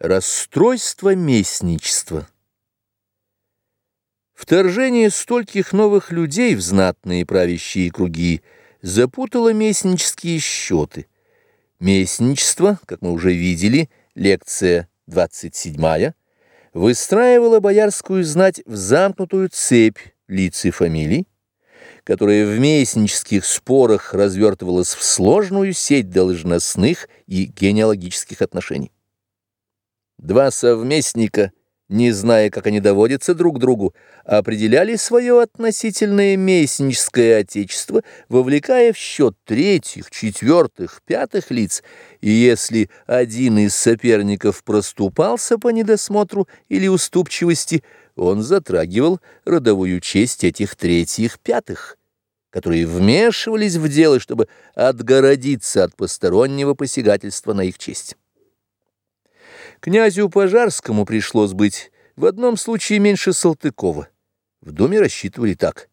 Расстройство местничества Вторжение стольких новых людей в знатные правящие круги запутало местнические счеты. Местничество, как мы уже видели, лекция 27 выстраивало боярскую знать в замкнутую цепь лиц и фамилий, которая в местнических спорах развертывалась в сложную сеть должностных и генеалогических отношений. Два совместника, не зная, как они доводятся друг к другу, определяли свое относительное местническое отечество, вовлекая в счет третьих, четвертых, пятых лиц, и если один из соперников проступался по недосмотру или уступчивости, он затрагивал родовую честь этих третьих, пятых которые вмешивались в дело, чтобы отгородиться от постороннего посягательства на их честь. Князю Пожарскому пришлось быть в одном случае меньше Салтыкова. В доме рассчитывали так.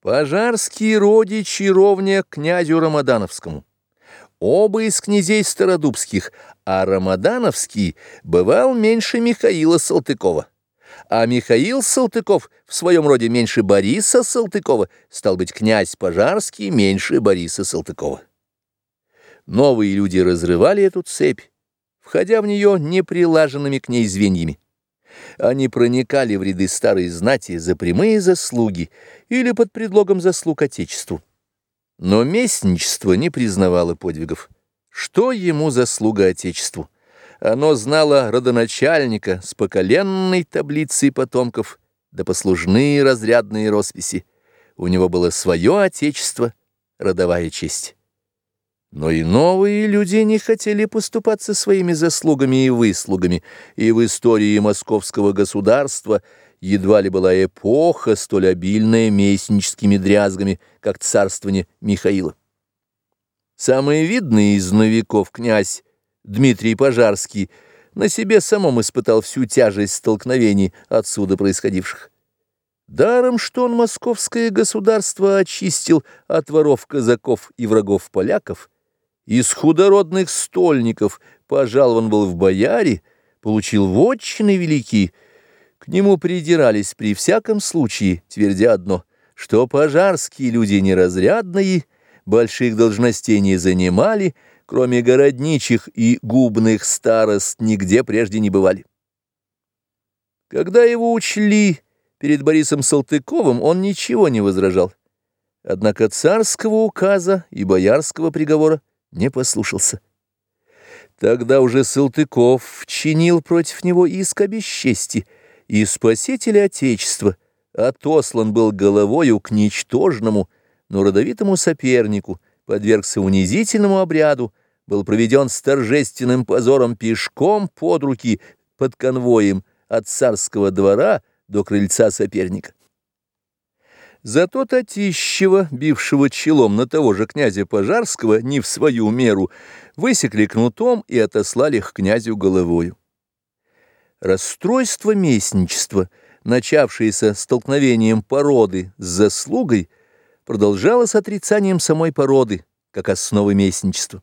Пожарский родичи ровня князю Рамадановскому. Оба из князей Стародубских, а Рамадановский бывал меньше Михаила Салтыкова. А Михаил Салтыков в своем роде меньше Бориса Салтыкова, стал быть, князь Пожарский меньше Бориса Салтыкова. Новые люди разрывали эту цепь, входя в нее неприлаженными к ней звеньями. Они проникали в ряды старой знати за прямые заслуги или под предлогом заслуг Отечеству. Но местничество не признавало подвигов. Что ему заслуга Отечеству? Оно знало родоначальника с поколенной таблицей потомков, да послужные разрядные росписи. У него было свое Отечество, родовая честь. Но и новые люди не хотели поступаться своими заслугами и выслугами, и в истории московского государства едва ли была эпоха, столь обильная местническими дрязгами, как царствование Михаила. Самый видный из новиков князь Дмитрий Пожарский на себе самом испытал всю тяжесть столкновений отсюда происходивших. Даром, что он московское государство очистил от воров казаков и врагов поляков, из худородных стольников пожалован был в бояре, получил вотчины великие. К нему придирались при всяком случае, твердя одно, что пожарские люди неразрядные, больших должностей не занимали, кроме городничих и губных старост нигде прежде не бывали. Когда его учли перед Борисом Салтыковым, он ничего не возражал. Однако царского указа и боярского приговора не послушался. Тогда уже Салтыков чинил против него иск о бесчести, и спаситель Отечества отослан был головою к ничтожному, но родовитому сопернику, подвергся унизительному обряду, был проведен с торжественным позором пешком под руки под конвоем от царского двора до крыльца соперника. Зато Татищева, бившего челом на того же князя Пожарского, не в свою меру, высекли кнутом и отослали к князю головою. Расстройство местничества, начавшееся столкновением породы с заслугой, продолжалось отрицанием самой породы, как основы местничества.